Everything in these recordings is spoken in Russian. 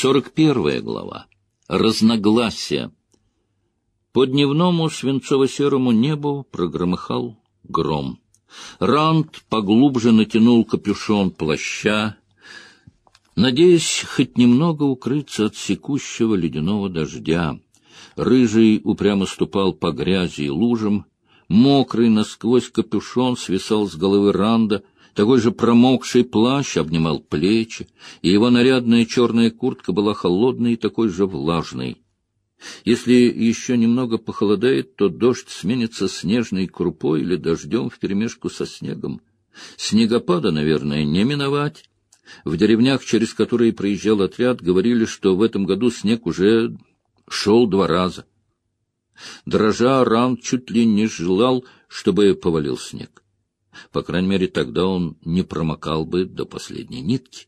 Сорок первая глава. Разногласия. По дневному свинцово-серому небу прогромыхал гром. Ранд поглубже натянул капюшон плаща, надеясь хоть немного укрыться от секущего ледяного дождя. Рыжий упрямо ступал по грязи и лужам, мокрый насквозь капюшон свисал с головы Ранда, такой же промокший плащ обнимал плечи, и его нарядная черная куртка была холодной и такой же влажной. Если еще немного похолодает, то дождь сменится снежной крупой или дождем вперемешку со снегом. Снегопада, наверное, не миновать. В деревнях, через которые проезжал отряд, говорили, что в этом году снег уже шел два раза. Дрожа, Ран чуть ли не желал, чтобы повалил снег. По крайней мере, тогда он не промокал бы до последней нитки.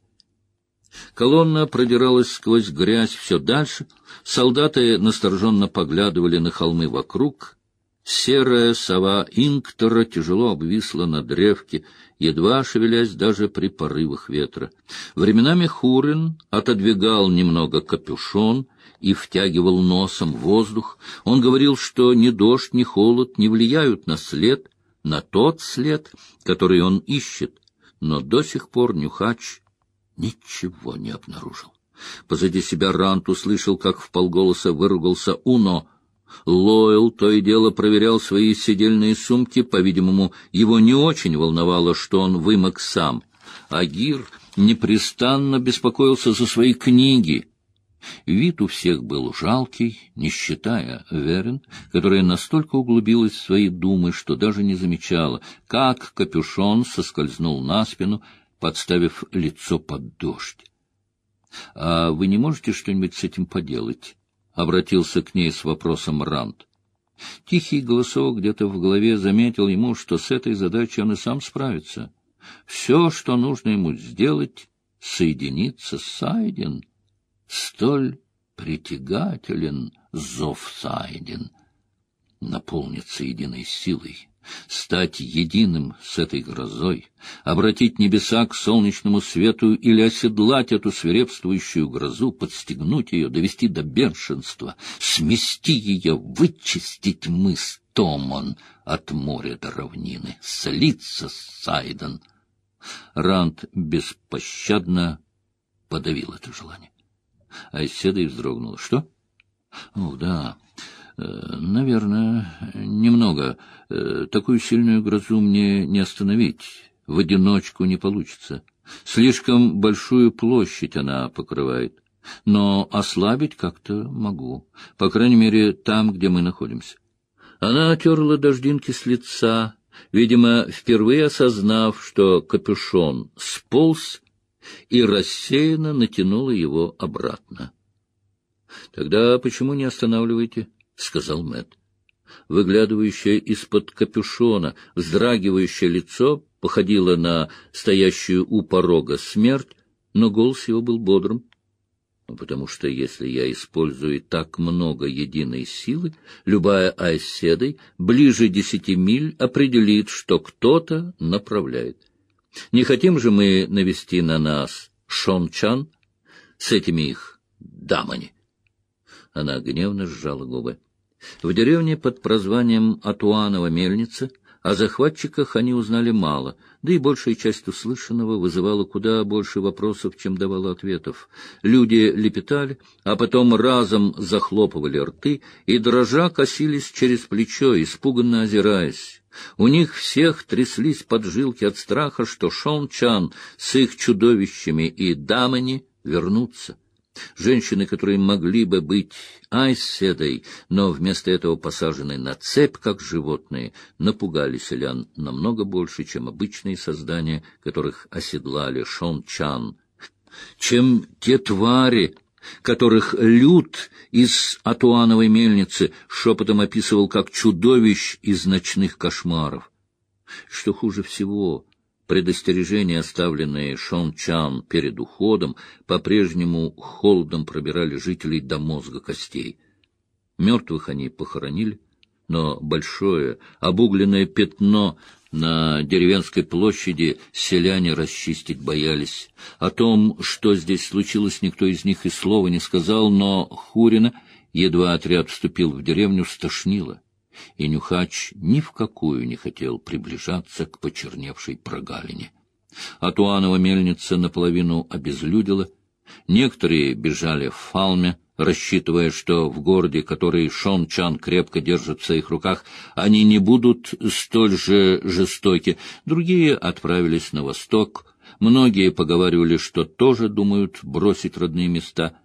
Колонна продиралась сквозь грязь все дальше. Солдаты настороженно поглядывали на холмы вокруг. Серая сова Инктора тяжело обвисла на древке, едва шевелясь даже при порывах ветра. Временами Хурин отодвигал немного капюшон и втягивал носом воздух. Он говорил, что ни дождь, ни холод не влияют на след, на тот след, который он ищет, но до сих пор Нюхач ничего не обнаружил. Позади себя Рант услышал, как в полголоса выругался Уно. Лойл то и дело проверял свои сидельные сумки, по-видимому, его не очень волновало, что он вымок сам. Агир непрестанно беспокоился за свои книги — Вид у всех был жалкий, не считая Верен, которая настолько углубилась в свои думы, что даже не замечала, как капюшон соскользнул на спину, подставив лицо под дождь. — А вы не можете что-нибудь с этим поделать? — обратился к ней с вопросом Рант. Тихий голосок где-то в голове заметил ему, что с этой задачей он и сам справится. Все, что нужно ему сделать, — соединиться с Сайден — Столь притягателен зов Сайден, наполниться единой силой, стать единым с этой грозой, обратить небеса к солнечному свету или оседлать эту свирепствующую грозу, подстегнуть ее, довести до бешенства, смести ее, вычистить мыс Томон от моря до равнины, слиться с Сайден. Ранд беспощадно подавил это желание. Айседа вздрогнула. — Что? — О, да. Э, наверное, немного. Э, такую сильную грозу мне не остановить. В одиночку не получится. Слишком большую площадь она покрывает. Но ослабить как-то могу. По крайней мере, там, где мы находимся. Она отерла дождинки с лица, видимо, впервые осознав, что капюшон сполз и рассеянно натянула его обратно. — Тогда почему не останавливаете? — сказал Мэтт. Выглядывающее из-под капюшона, вздрагивающее лицо походило на стоящую у порога смерть, но голос его был бодрым. Ну, потому что если я использую так много единой силы, любая айседой ближе десяти миль определит, что кто-то направляет. Не хотим же мы навести на нас Шон-Чан с этими их дамами? Она гневно сжала губы. В деревне под прозванием Атуанова мельница о захватчиках они узнали мало, да и большая часть услышанного вызывала куда больше вопросов, чем давала ответов. Люди лепетали, а потом разом захлопывали рты и, дрожа, косились через плечо, испуганно озираясь. У них всех тряслись поджилки от страха, что Шон Чан с их чудовищами и дамами вернутся. Женщины, которые могли бы быть айседой, но вместо этого посажены на цепь, как животные, напугали селян намного больше, чем обычные создания, которых оседлали Шон Чан, чем те твари, которых Люд из Атуановой мельницы шепотом описывал как чудовищ из ночных кошмаров. Что хуже всего, предостережения, оставленные Шон Чан перед уходом, по-прежнему холодом пробирали жителей до мозга костей. Мертвых они похоронили, но большое обугленное пятно на деревенской площади селяне расчистить боялись. О том, что здесь случилось, никто из них и слова не сказал, но Хурина, едва отряд вступил в деревню, стошнило, и Нюхач ни в какую не хотел приближаться к почерневшей прогалине. А Туанова мельница наполовину обезлюдила, некоторые бежали в Фалме, рассчитывая, что в городе, который Шон Чан крепко держит в своих руках, они не будут столь же жестоки. Другие отправились на восток. Многие поговаривали, что тоже думают бросить родные места.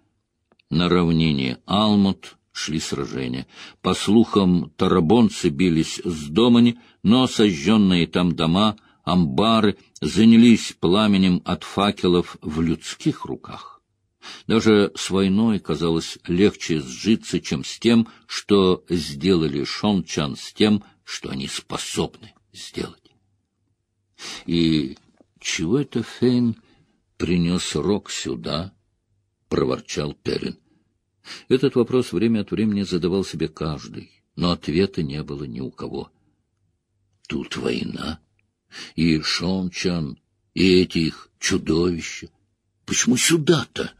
На равнине Алмут шли сражения. По слухам, тарабонцы бились с домани, но сожженные там дома, амбары занялись пламенем от факелов в людских руках. Даже с войной казалось легче сжиться, чем с тем, что сделали Шончан с тем, что они способны сделать. И чего это Фейн принес Рок сюда? — проворчал Перин. Этот вопрос время от времени задавал себе каждый, но ответа не было ни у кого. Тут война, и Шончан, и эти их чудовища. Почему сюда-то?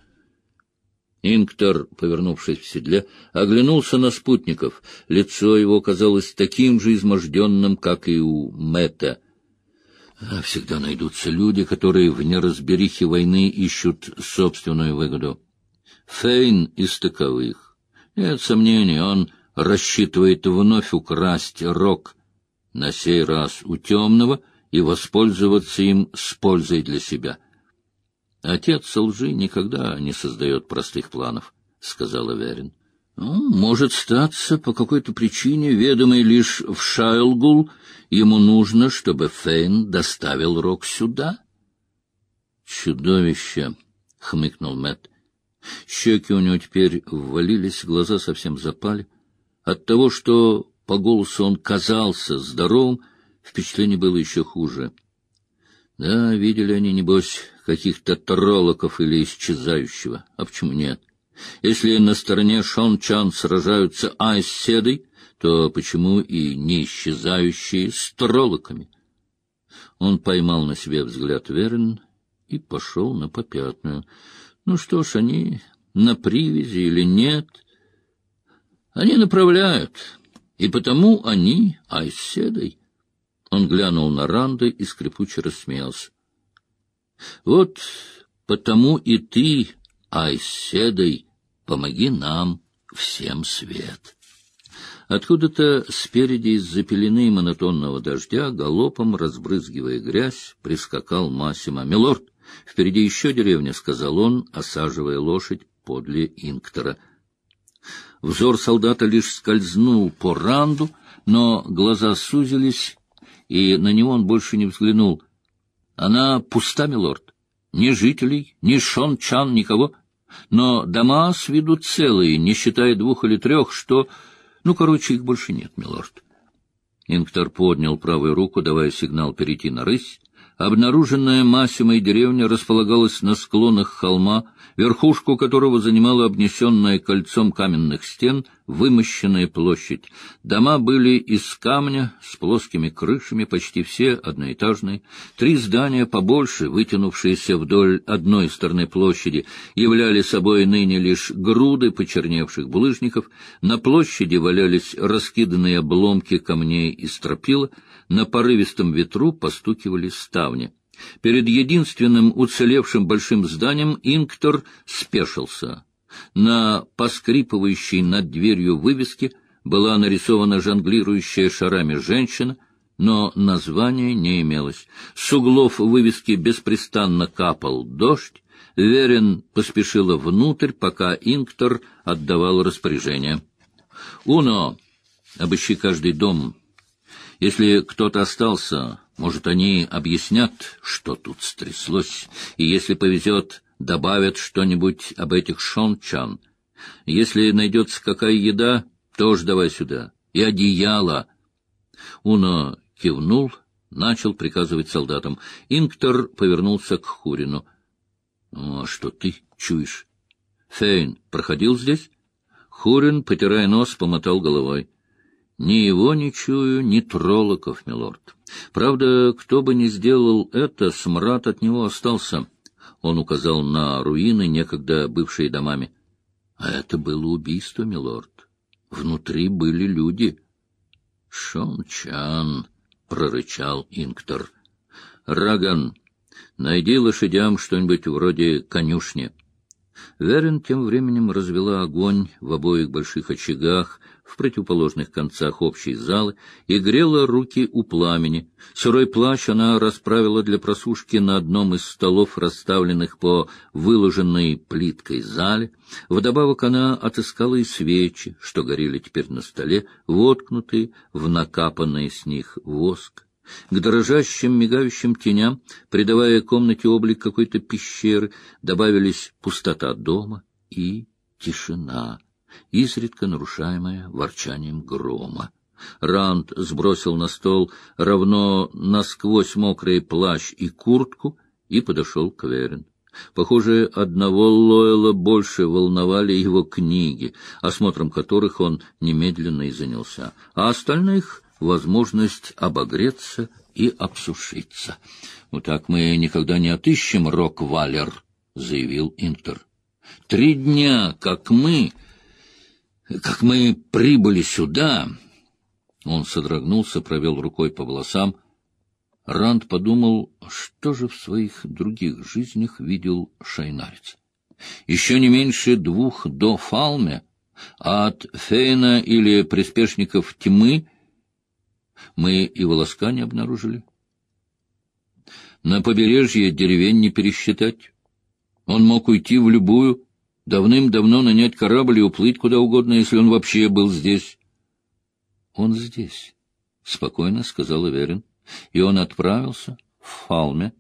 Инктор, повернувшись в седле, оглянулся на спутников. Лицо его казалось таким же изможденным, как и у Мэтта. А всегда найдутся люди, которые в неразберихе войны ищут собственную выгоду. Фейн из таковых. Нет сомнений, он рассчитывает вновь украсть рог, на сей раз у темного, и воспользоваться им с пользой для себя — Отец лжи никогда не создает простых планов, — сказала Верин. Ну, может статься, по какой-то причине, ведомой лишь в Шайлгул, ему нужно, чтобы Фейн доставил Рок сюда? Чудовище, — хмыкнул Мэтт. Щеки у него теперь ввалились, глаза совсем запали. От того, что по голосу он казался здоровым, впечатление было еще хуже. Да, видели они, небось, каких-то троллоков или исчезающего. А почему нет? Если на стороне Шон Чан сражаются Айс Седой, то почему и не исчезающие с троллоками? Он поймал на себе взгляд Верен и пошел на попятную. Ну что ж, они на привязи или нет? Они направляют, и потому они Айседой. Он глянул на Ранды и скрипуче рассмеялся. Вот потому и ты, Айседой, помоги нам всем свет. Откуда-то спереди из-за пелены монотонного дождя, галопом разбрызгивая грязь, прискакал Масима. «Милорд, впереди еще деревня», — сказал он, осаживая лошадь подле Инктора. Взор солдата лишь скользнул по ранду, но глаза сузились, и на него он больше не взглянул. Она пуста, милорд. Ни жителей, ни шон-чан, никого. Но дома с виду целые, не считая двух или трех, что... Ну, короче, их больше нет, милорд. Инктор поднял правую руку, давая сигнал перейти на рысь. Обнаруженная Масимой деревня располагалась на склонах холма, верхушку которого занимала обнесенная кольцом каменных стен вымощенная площадь. Дома были из камня с плоскими крышами, почти все одноэтажные. Три здания побольше, вытянувшиеся вдоль одной стороны площади, являли собой ныне лишь груды почерневших булыжников. На площади валялись раскиданные обломки камней и стропила, на порывистом ветру постукивали ставни. Перед единственным уцелевшим большим зданием Инктор спешился. На поскрипывающей над дверью вывеске была нарисована жонглирующая шарами женщина, но названия не имелось. С углов вывески беспрестанно капал дождь. Верен поспешила внутрь, пока Инктор отдавал распоряжение. «Уно, обыщи каждый дом. Если кто-то остался, может, они объяснят, что тут стряслось, и если повезет, добавят что-нибудь об этих шончан. Если найдется какая еда, тоже давай сюда. И одеяло. Уно кивнул, начал приказывать солдатам. Инктор повернулся к Хурину. «Ну, — а что ты чуешь? — Фейн проходил здесь? Хурин, потирая нос, помотал головой. — Ни его не чую, ни троллоков, милорд. Правда, кто бы ни сделал это, смрад от него остался. Он указал на руины, некогда бывшие домами. А это было убийство, милорд. Внутри были люди. — Шончан, — прорычал Инктор. — Раган, найди лошадям что-нибудь вроде конюшни. Верин тем временем развела огонь в обоих больших очагах, в противоположных концах общей залы и грела руки у пламени. Сырой плащ она расправила для просушки на одном из столов, расставленных по выложенной плиткой зале. Вдобавок она отыскала и свечи, что горели теперь на столе, воткнутые в накапанный с них воск. К дрожащим мигающим теням, придавая комнате облик какой-то пещеры, добавились пустота дома и тишина изредка нарушаемая ворчанием грома. Ранд сбросил на стол равно насквозь мокрый плащ и куртку и подошел к Верин. Похоже, одного Лойла больше волновали его книги, осмотром которых он немедленно и занялся, а остальных — возможность обогреться и обсушиться. — Вот так мы никогда не отыщем Рок-Валер, — заявил Интер. — Три дня, как мы как мы прибыли сюда, он содрогнулся, провел рукой по волосам. Ранд подумал, что же в своих других жизнях видел шайнарец. Еще не меньше двух до Фалме, а от Фейна или приспешников тьмы мы и волоска не обнаружили. На побережье деревень не пересчитать. Он мог уйти в любую, давным-давно нанять корабль и уплыть куда угодно, если он вообще был здесь. — Он здесь, — спокойно сказал Эверин, и он отправился в Фалме.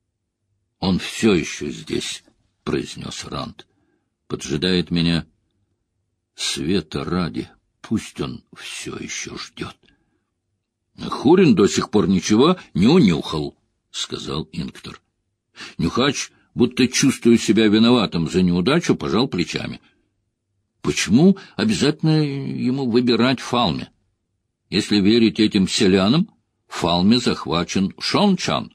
— Он все еще здесь, — произнес Ранд. — Поджидает меня света ради. Пусть он все еще ждет. — Хурин до сих пор ничего не унюхал, — сказал Инктор. Нюхач будто чувствуя себя виноватым за неудачу, пожал плечами. Почему обязательно ему выбирать Фалме? Если верить этим селянам, Фалме захвачен Шончан.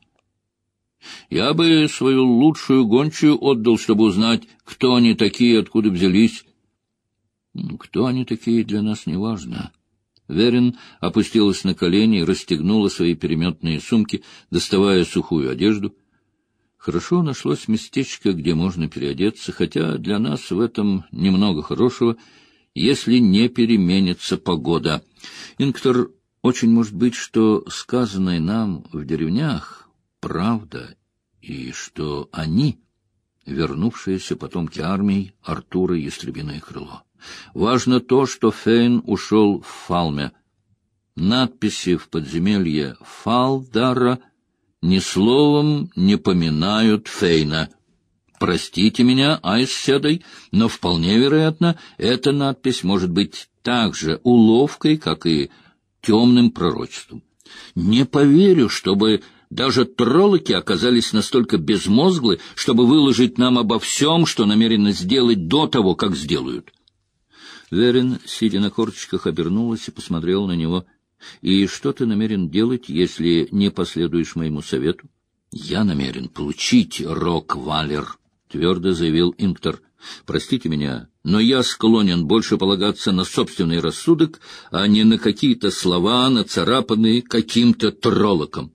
Я бы свою лучшую гончую отдал, чтобы узнать, кто они такие, откуда взялись. Кто они такие, для нас не важно. Верин опустилась на колени и расстегнула свои переметные сумки, доставая сухую одежду — Хорошо нашлось местечко, где можно переодеться, хотя для нас в этом немного хорошего, если не переменится погода. Инктор, очень может быть, что сказанное нам в деревнях — правда, и что они — вернувшиеся потомки армии Артура Ястребиное крыло. Важно то, что Фейн ушел в Фалме. Надписи в подземелье Фалдара — ни словом не поминают Фейна. Простите меня, Айсседой, но вполне вероятно, эта надпись может быть так же уловкой, как и темным пророчеством. Не поверю, чтобы даже троллоки оказались настолько безмозглы, чтобы выложить нам обо всем, что намерены сделать до того, как сделают. Верин, сидя на корточках, обернулась и посмотрел на него — и что ты намерен делать, если не последуешь моему совету? — Я намерен получить Рок-Валер, — твердо заявил Инктор. — Простите меня, но я склонен больше полагаться на собственный рассудок, а не на какие-то слова, нацарапанные каким-то троллоком.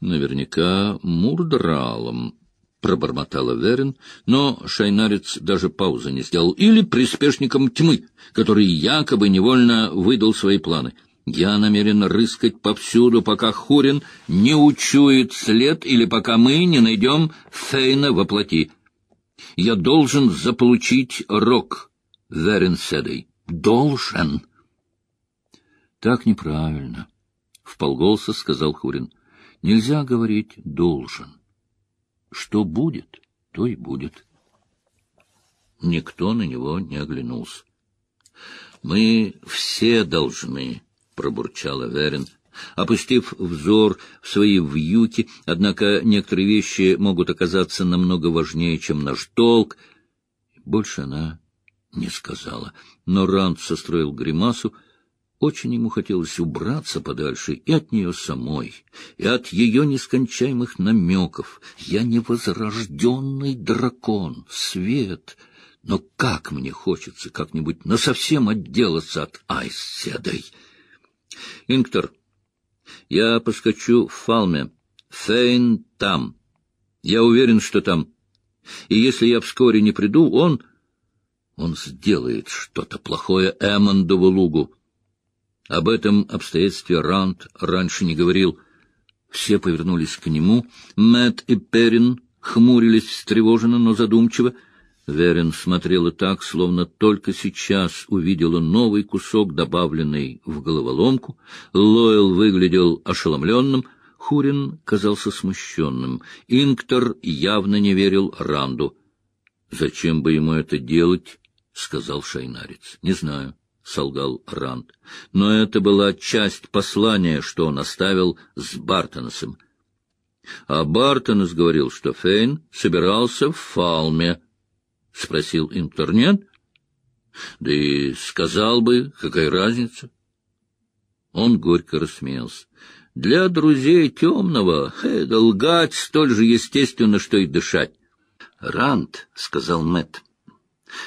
Наверняка Мурдралом, — пробормотала Верин, но шайнарец даже паузы не сделал, или приспешником тьмы, который якобы невольно выдал свои планы. Я намерен рыскать повсюду, пока Хурин не учует след или пока мы не найдем Фейна во плоти. Я должен заполучить Рок, Верин Седой. Должен. Так неправильно, — вполголоса сказал Хурин. Нельзя говорить «должен». Что будет, то и будет. Никто на него не оглянулся. — Мы все должны, — пробурчала Верин, опустив взор в свои вьюки, однако некоторые вещи могут оказаться намного важнее, чем наш долг. Больше она не сказала, но Ранд состроил гримасу. Очень ему хотелось убраться подальше и от нее самой, и от ее нескончаемых намеков. Я невозрожденный дракон, свет, но как мне хочется как-нибудь насовсем отделаться от Айседой. Инктор, я поскочу в Фалме. Фейн там. Я уверен, что там. И если я вскоре не приду, он... Он сделает что-то плохое Эммондову лугу. Об этом обстоятельстве Ранд раньше не говорил. Все повернулись к нему. Мэт и Перин хмурились встревоженно, но задумчиво. Верин смотрела так, словно только сейчас увидела новый кусок, добавленный в головоломку. Лойл выглядел ошеломленным, Хурин казался смущенным. Инктор явно не верил Ранду. — Зачем бы ему это делать? — сказал шайнарец. — Не знаю, — солгал Ранд. Но это была часть послания, что он оставил с Бартонесом. А Бартонес говорил, что Фейн собирался в Фалме. — спросил Инктор. — Нет? — Да и сказал бы, какая разница? Он горько рассмеялся. — Для друзей темного э, лгать столь же естественно, что и дышать. — Ранд, — сказал Мэтт, —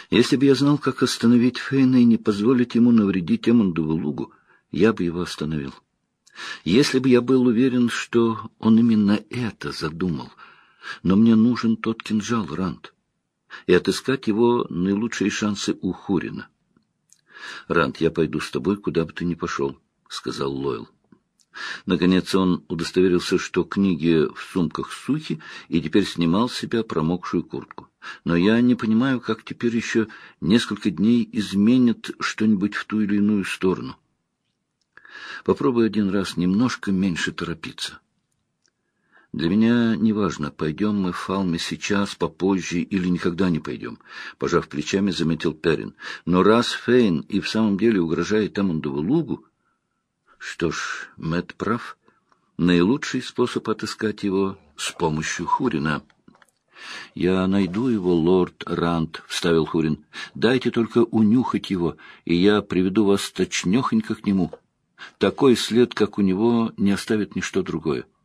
если бы я знал, как остановить Фейна и не позволить ему навредить Эммондову лугу, я бы его остановил. Если бы я был уверен, что он именно это задумал, но мне нужен тот кинжал, Ранд и отыскать его наилучшие шансы у Хурина. — Рант, я пойду с тобой, куда бы ты ни пошел, — сказал Лойл. Наконец он удостоверился, что книги в сумках сухи, и теперь снимал с себя промокшую куртку. Но я не понимаю, как теперь еще несколько дней изменят что-нибудь в ту или иную сторону. Попробуй один раз немножко меньше торопиться. Для меня неважно, пойдем мы в Фалме сейчас, попозже или никогда не пойдем, — пожав плечами, заметил Перин. Но раз Фейн и в самом деле угрожает Эммондову лугу... Что ж, Мэтт прав. Наилучший способ отыскать его — с помощью Хурина. — Я найду его, лорд Ранд, — вставил Хурин. — Дайте только унюхать его, и я приведу вас точнёхонько к нему. Такой след, как у него, не оставит ничто другое. —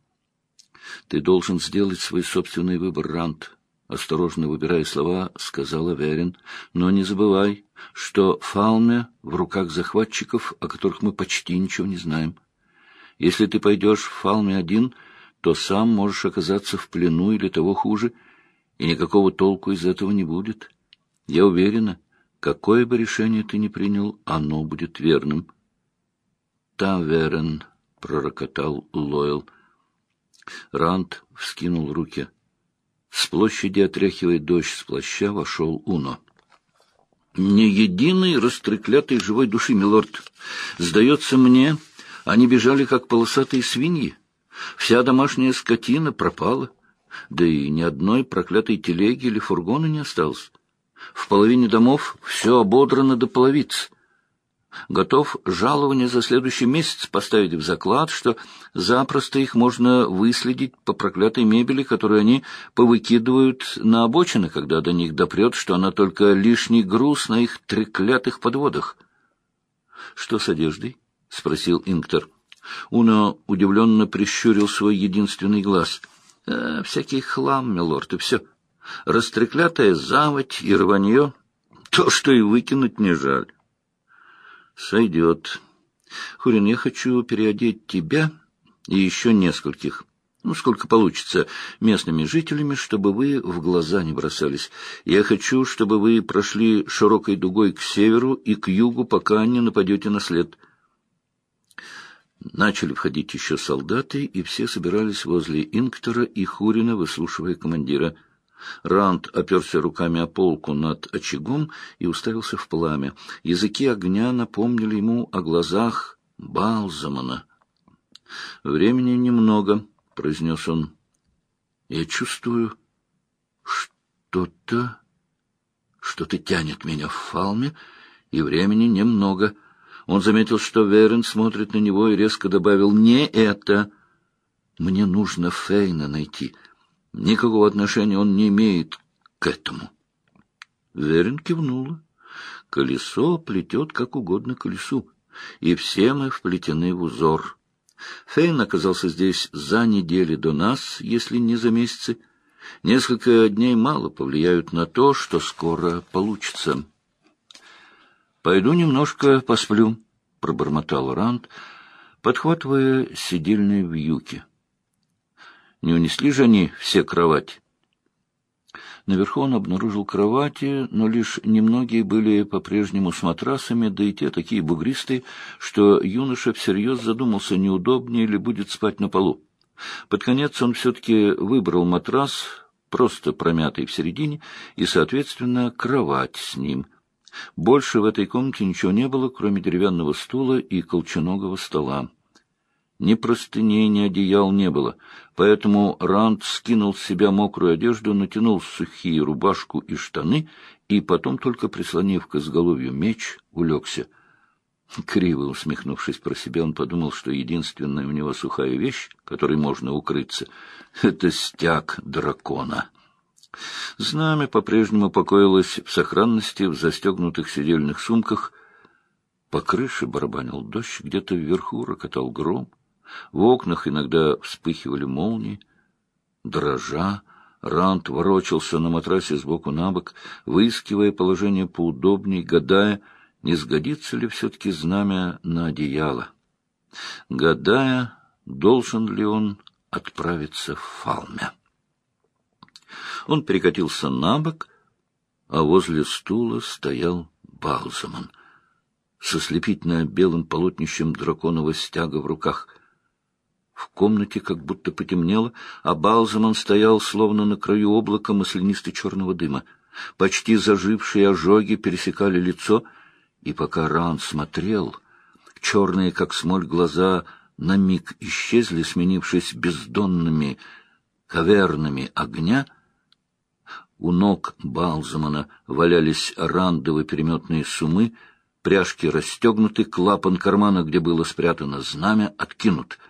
ты должен сделать свой собственный выбор, Рант. Осторожно выбирая слова, сказала Верин. Но не забывай, что Фалме в руках захватчиков, о которых мы почти ничего не знаем. Если ты пойдешь в Фалме один, то сам можешь оказаться в плену или того хуже, и никакого толку из этого не будет. Я уверена, какое бы решение ты ни принял, оно будет верным. — Таверен, — пророкотал Лойл, — Ранд вскинул руки. С площади, отряхивая дождь с плаща, вошел Уно. «Ни единой растреклятый живой души, милорд. Сдается мне, они бежали, как полосатые свиньи. Вся домашняя скотина пропала, да и ни одной проклятой телеги или фургона не осталось. В половине домов все ободрано до половиц готов жалование за следующий месяц поставить в заклад, что запросто их можно выследить по проклятой мебели, которую они повыкидывают на обочины, когда до них допрет, что она только лишний груз на их треклятых подводах. — Что с одеждой? — спросил Инктор. Уно удивленно прищурил свой единственный глаз. «Э, — Всякий хлам, милорд, и все. Растреклятая заводь и рванье — то, что и выкинуть не жаль. Сойдет. Хурин, я хочу переодеть тебя и еще нескольких, ну, сколько получится, местными жителями, чтобы вы в глаза не бросались. Я хочу, чтобы вы прошли широкой дугой к северу и к югу, пока не нападете на след. Начали входить еще солдаты, и все собирались возле Инктора и Хурина, выслушивая командира — Ранд оперся руками о полку над очагом и уставился в пламя. Языки огня напомнили ему о глазах Балзамана. «Времени немного», — произнес он. «Я чувствую что-то... Что-то тянет меня в фалме, и времени немного». Он заметил, что Верен смотрит на него и резко добавил «Не это! Мне нужно Фейна найти». Никакого отношения он не имеет к этому. Верин кивнула. Колесо плетет как угодно колесу. и все мы вплетены в узор. Фейн оказался здесь за недели до нас, если не за месяцы. Несколько дней мало повлияют на то, что скоро получится. «Пойду немножко посплю», — пробормотал Ранд, подхватывая сидельные вьюки. «Не унесли же они все кровати?» Наверху он обнаружил кровати, но лишь немногие были по-прежнему с матрасами, да и те такие бугристые, что юноша всерьез задумался, неудобнее ли будет спать на полу. Под конец он все-таки выбрал матрас, просто промятый в середине, и, соответственно, кровать с ним. Больше в этой комнате ничего не было, кроме деревянного стула и колченогого стола. Ни простыней, ни одеял не было, поэтому Ранд скинул с себя мокрую одежду, натянул сухие рубашку и штаны, и потом, только прислонив к изголовью меч, улегся. Криво усмехнувшись про себя, он подумал, что единственная у него сухая вещь, которой можно укрыться, — это стяг дракона. Знамя по-прежнему покоилось в сохранности в застегнутых сидельных сумках. По крыше барабанил дождь, где-то вверху рокотал гром. В окнах иногда вспыхивали молнии. Дрожа, Рант ворочался на матрасе сбоку на бок, выискивая положение поудобней, гадая, не сгодится ли все-таки знамя на одеяло. Гадая, должен ли он отправиться в Фалме. Он перекатился на бок, а возле стула стоял Балзаман со слепительно белым полотнищем драконового стяга в руках — в комнате как будто потемнело, а Балзаман стоял словно на краю облака маслянисто-черного дыма. Почти зажившие ожоги пересекали лицо, и пока Ран смотрел, черные, как смоль, глаза на миг исчезли, сменившись бездонными кавернами огня. У ног Балзамана валялись рандовые переметные сумы, пряжки расстегнуты, клапан кармана, где было спрятано знамя, откинут —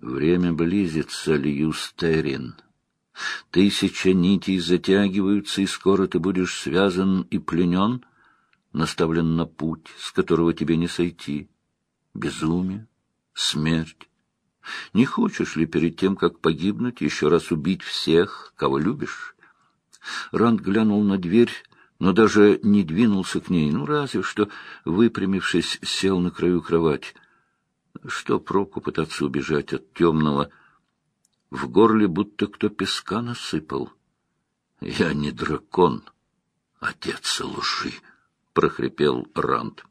Время близится, Льюстерин. Тысяча нитей затягиваются, и скоро ты будешь связан и пленен, наставлен на путь, с которого тебе не сойти. Безумие, смерть. Не хочешь ли перед тем, как погибнуть, еще раз убить всех, кого любишь? Ранд глянул на дверь, но даже не двинулся к ней, ну, разве что, выпрямившись, сел на краю кровати. Что проку пытаться убежать от темного? В горле будто кто песка насыпал. Я не дракон, отец лжи, — прохрипел Ранд.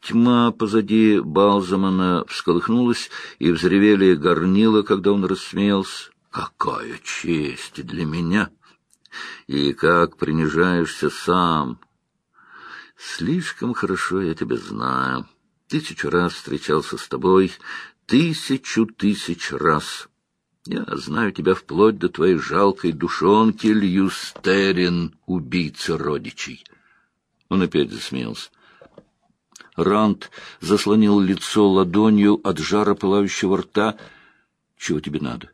Тьма позади Балзамана всколыхнулась, и взревели горнила, когда он рассмеялся. «Какая честь для меня! И как принижаешься сам! Слишком хорошо я тебя знаю». Тысячу раз встречался с тобой, тысячу тысяч раз. Я знаю тебя вплоть до твоей жалкой душонки, Льюстерин, убийца родичей. Он опять засмеялся. Рант заслонил лицо ладонью от жара пылающего рта. Чего тебе надо?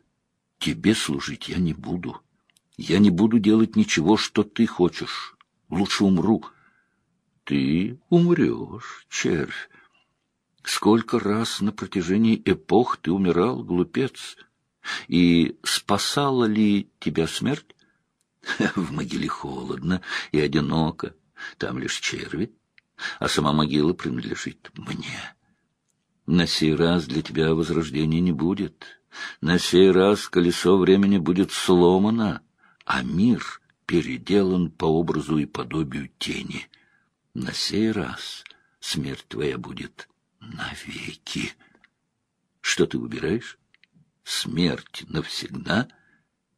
Тебе служить я не буду. Я не буду делать ничего, что ты хочешь. Лучше умру. Ты умрешь, червь. Сколько раз на протяжении эпох ты умирал, глупец? И спасала ли тебя смерть? В могиле холодно и одиноко, там лишь черви, а сама могила принадлежит мне. На сей раз для тебя возрождения не будет. На сей раз колесо времени будет сломано, а мир переделан по образу и подобию тени. На сей раз смерть твоя будет навеки. Что ты выбираешь? Смерть навсегда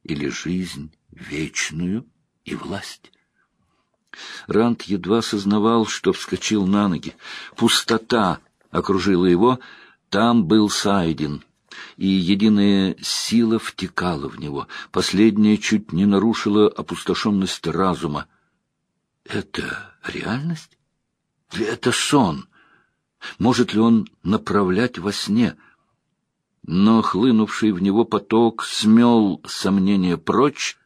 или жизнь вечную и власть? Рант едва сознавал, что вскочил на ноги. Пустота окружила его, там был Сайдин, и единая сила втекала в него. Последняя чуть не нарушила опустошенность разума. Это реальность? Это сон? Может ли он направлять во сне? Но хлынувший в него поток смел сомнения прочь.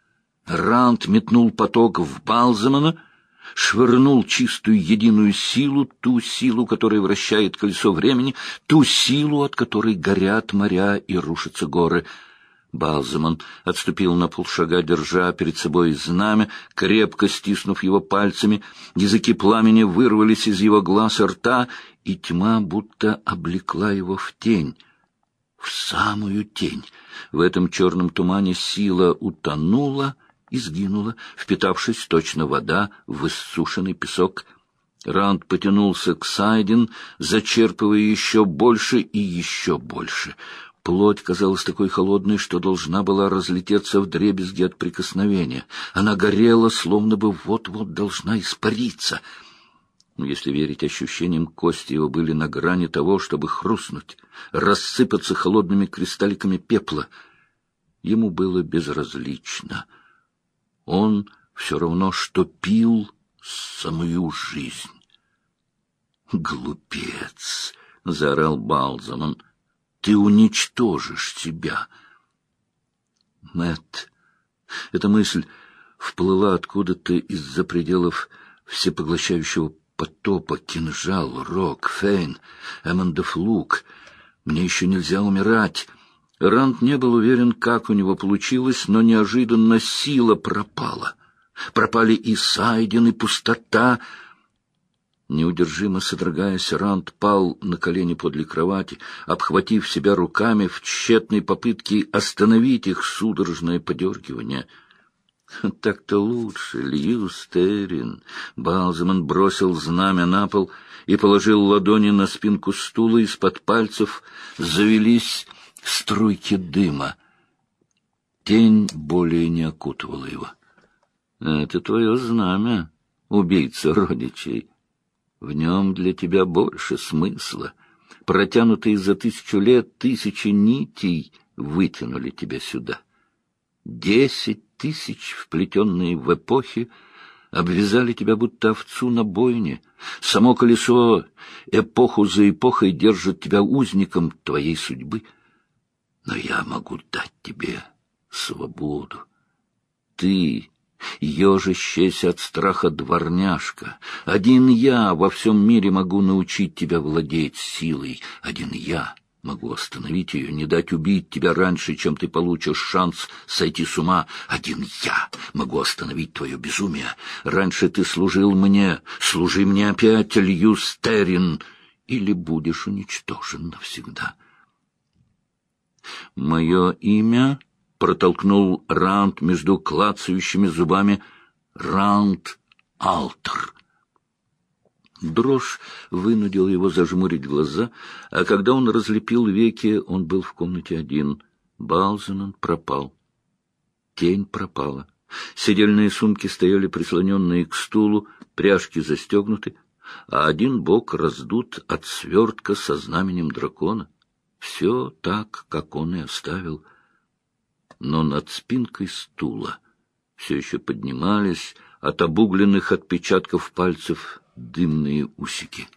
Рант метнул поток в Балзамана. Швырнул чистую единую силу, ту силу, которая вращает колесо времени, ту силу, от которой горят моря и рушатся горы. Балзаман отступил на полшага, держа перед собой знамя, крепко стиснув его пальцами. Языки пламени вырвались из его глаз и рта, и тьма будто облекла его в тень, в самую тень. В этом черном тумане сила утонула и сгинула, впитавшись точно вода в иссушенный песок. Ранд потянулся к Сайдин, зачерпывая еще больше и еще больше. Плоть казалась такой холодной, что должна была разлететься в дребезги от прикосновения. Она горела, словно бы вот-вот должна испариться. Если верить ощущениям, кости его были на грани того, чтобы хрустнуть, рассыпаться холодными кристалликами пепла. Ему было безразлично. Он все равно, что пил самую жизнь. «Глупец!» — заорал Балзамон — ты уничтожишь себя. Мэт, эта мысль вплыла откуда-то из-за пределов всепоглощающего потопа, кинжал, рог, фейн, эммондов лук. Мне еще нельзя умирать. Рант не был уверен, как у него получилось, но неожиданно сила пропала. Пропали и Сайден, и пустота — Неудержимо содрогаясь, Ранд пал на колени подле кровати, обхватив себя руками в тщетной попытке остановить их судорожное подергивание. «Так-то лучше, Льюстерин!» Балзаман бросил знамя на пол и положил ладони на спинку стула, из-под пальцев завелись струйки дыма. Тень более не окутывала его. «Это твое знамя, убийца родичей!» В нем для тебя больше смысла. Протянутые за тысячу лет тысячи нитей вытянули тебя сюда. Десять тысяч, вплетенные в эпохи, обвязали тебя будто овцу на бойне. Само колесо эпоху за эпохой держит тебя узником твоей судьбы. Но я могу дать тебе свободу. Ты ежащаяся от страха дворняжка. Один я во всем мире могу научить тебя владеть силой. Один я могу остановить ее, не дать убить тебя раньше, чем ты получишь шанс сойти с ума. Один я могу остановить твое безумие. Раньше ты служил мне, служи мне опять, Льюстерин, или будешь уничтожен навсегда. Мое имя протолкнул Раунд между клацающими зубами Раунд Алтер. Дрожь вынудил его зажмурить глаза, а когда он разлепил веки, он был в комнате один. Балзенон пропал. Тень пропала. Седельные сумки стояли прислоненные к стулу, пряжки застегнуты, а один бок раздут от свертка со знаменем дракона. Все так, как он и оставил но над спинкой стула все еще поднимались от обугленных отпечатков пальцев дымные усики.